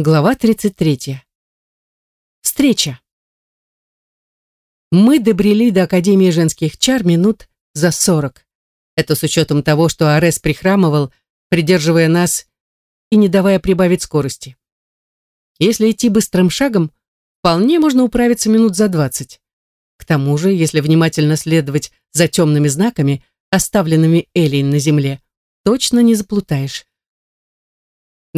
Глава 33. Встреча. Мы добрели до Академии женских чар минут за сорок. Это с учетом того, что Арес прихрамывал, придерживая нас и не давая прибавить скорости. Если идти быстрым шагом, вполне можно управиться минут за двадцать. К тому же, если внимательно следовать за темными знаками, оставленными Элией на земле, точно не заплутаешь.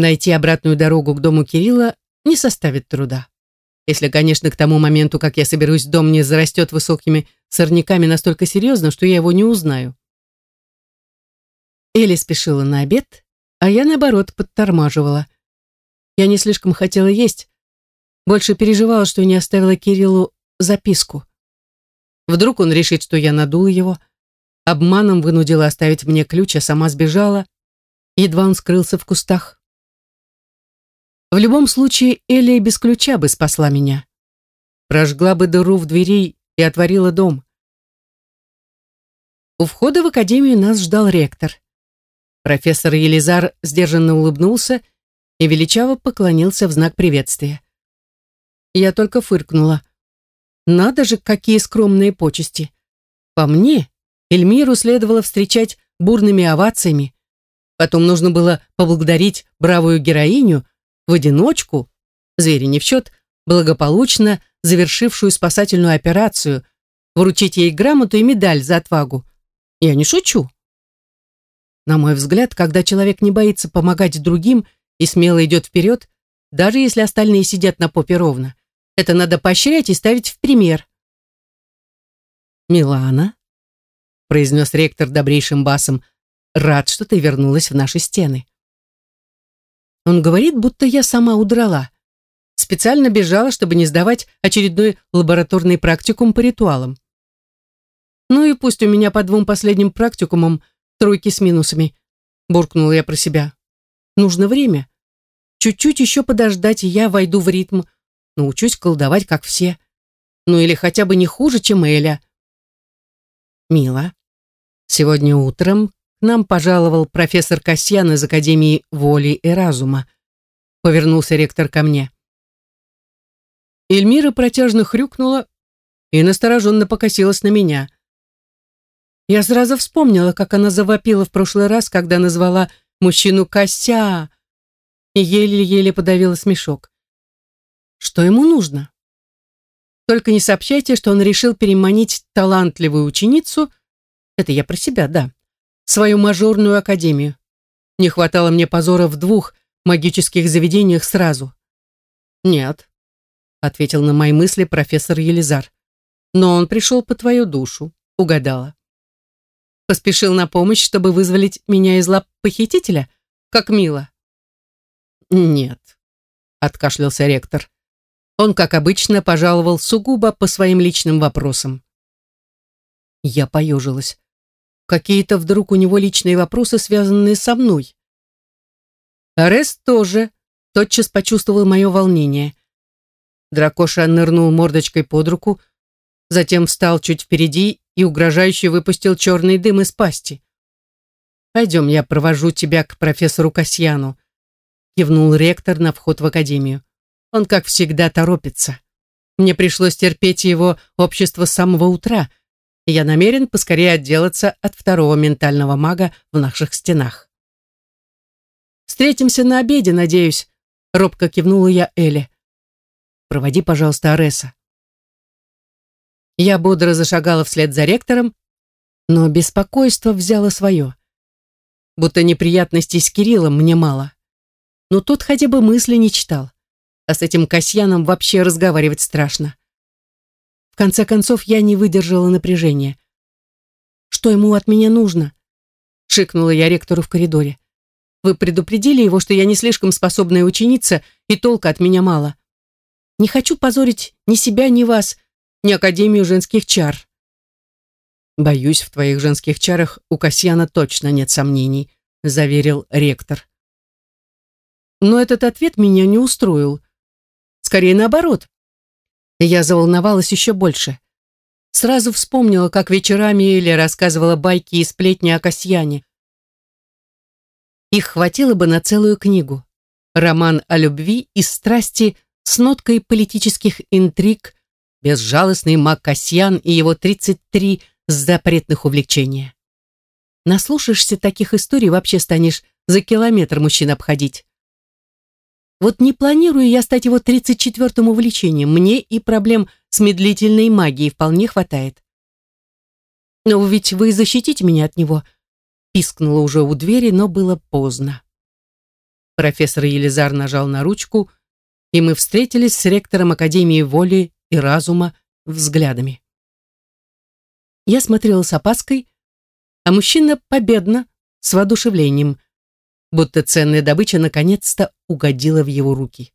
Найти обратную дорогу к дому Кирилла не составит труда. Если, конечно, к тому моменту, как я соберусь, дом не зарастет высокими сорняками настолько серьезно, что я его не узнаю. Эли спешила на обед, а я, наоборот, подтормаживала. Я не слишком хотела есть, больше переживала, что не оставила Кириллу записку. Вдруг он решит, что я надула его, обманом вынудила оставить мне ключ, а сама сбежала, едва он скрылся в кустах. В любом случае, Элия без ключа бы спасла меня. Прожгла бы дыру в двери и отворила дом. У входа в академию нас ждал ректор. Профессор Елизар сдержанно улыбнулся и величаво поклонился в знак приветствия. Я только фыркнула. Надо же, какие скромные почести. По мне, Эльмиру следовало встречать бурными овациями. Потом нужно было поблагодарить бравую героиню, в одиночку, звери не в счет, благополучно завершившую спасательную операцию, вручить ей грамоту и медаль за отвагу. Я не шучу. На мой взгляд, когда человек не боится помогать другим и смело идет вперед, даже если остальные сидят на попе ровно, это надо поощрять и ставить в пример. «Милана», — произнес ректор добрейшим басом, — «рад, что ты вернулась в наши стены». Он говорит, будто я сама удрала. Специально бежала, чтобы не сдавать очередной лабораторный практикум по ритуалам. Ну и пусть у меня по двум последним практикумам тройки с минусами, буркнула я про себя. Нужно время. Чуть-чуть еще подождать, и я войду в ритм, научусь колдовать, как все. Ну или хотя бы не хуже, чем Эля. Мила, сегодня утром нам пожаловал профессор Касьян из Академии воли и разума. Повернулся ректор ко мне. Эльмира протяжно хрюкнула и настороженно покосилась на меня. Я сразу вспомнила, как она завопила в прошлый раз, когда назвала мужчину Кося, и еле-еле подавила смешок. Что ему нужно? Только не сообщайте, что он решил переманить талантливую ученицу, это я про себя, да, свою мажорную академию. Не хватало мне позора в двух магических заведениях сразу. «Нет», — ответил на мои мысли профессор Елизар. «Но он пришел по твою душу», — угадала. «Поспешил на помощь, чтобы вызволить меня из лап похитителя? Как мило». «Нет», — откашлялся ректор. Он, как обычно, пожаловал сугубо по своим личным вопросам. Я поежилась. Какие-то вдруг у него личные вопросы, связанные со мной. Арес тоже тотчас почувствовал мое волнение. Дракоша нырнул мордочкой под руку, затем встал чуть впереди и угрожающе выпустил черный дым из пасти. «Пойдем, я провожу тебя к профессору Касьяну», кивнул ректор на вход в академию. «Он, как всегда, торопится. Мне пришлось терпеть его общество с самого утра, я намерен поскорее отделаться от второго ментального мага в наших стенах. «Встретимся на обеде, надеюсь», — робко кивнула я Эле. «Проводи, пожалуйста, Ареса». Я бодро зашагала вслед за ректором, но беспокойство взяло свое. Будто неприятностей с Кириллом мне мало. Но тот хотя бы мысли не читал, а с этим Касьяном вообще разговаривать страшно. Конце концов, я не выдержала напряжения. «Что ему от меня нужно?» — шикнула я ректору в коридоре. «Вы предупредили его, что я не слишком способная ученица, и толка от меня мало. Не хочу позорить ни себя, ни вас, ни Академию женских чар». «Боюсь, в твоих женских чарах у Касьяна точно нет сомнений», — заверил ректор. Но этот ответ меня не устроил. Скорее наоборот. Я заволновалась еще больше. Сразу вспомнила, как вечерами Эля рассказывала байки и сплетни о Касьяне. Их хватило бы на целую книгу. роман о любви и страсти с ноткой политических интриг, безжалостный Мак Касьян и его 33 запретных увлечения. Наслушаешься таких историй, вообще станешь за километр мужчин обходить. Вот не планирую я стать его 34-м увлечением. Мне и проблем с медлительной магией вполне хватает. Но ведь вы защитите меня от него, пискнула уже у двери, но было поздно. Профессор Елизар нажал на ручку, и мы встретились с ректором Академии воли и разума взглядами. Я смотрела с опаской, а мужчина победно, с воодушевлением, будто ценная добыча наконец-то угодила в его руки.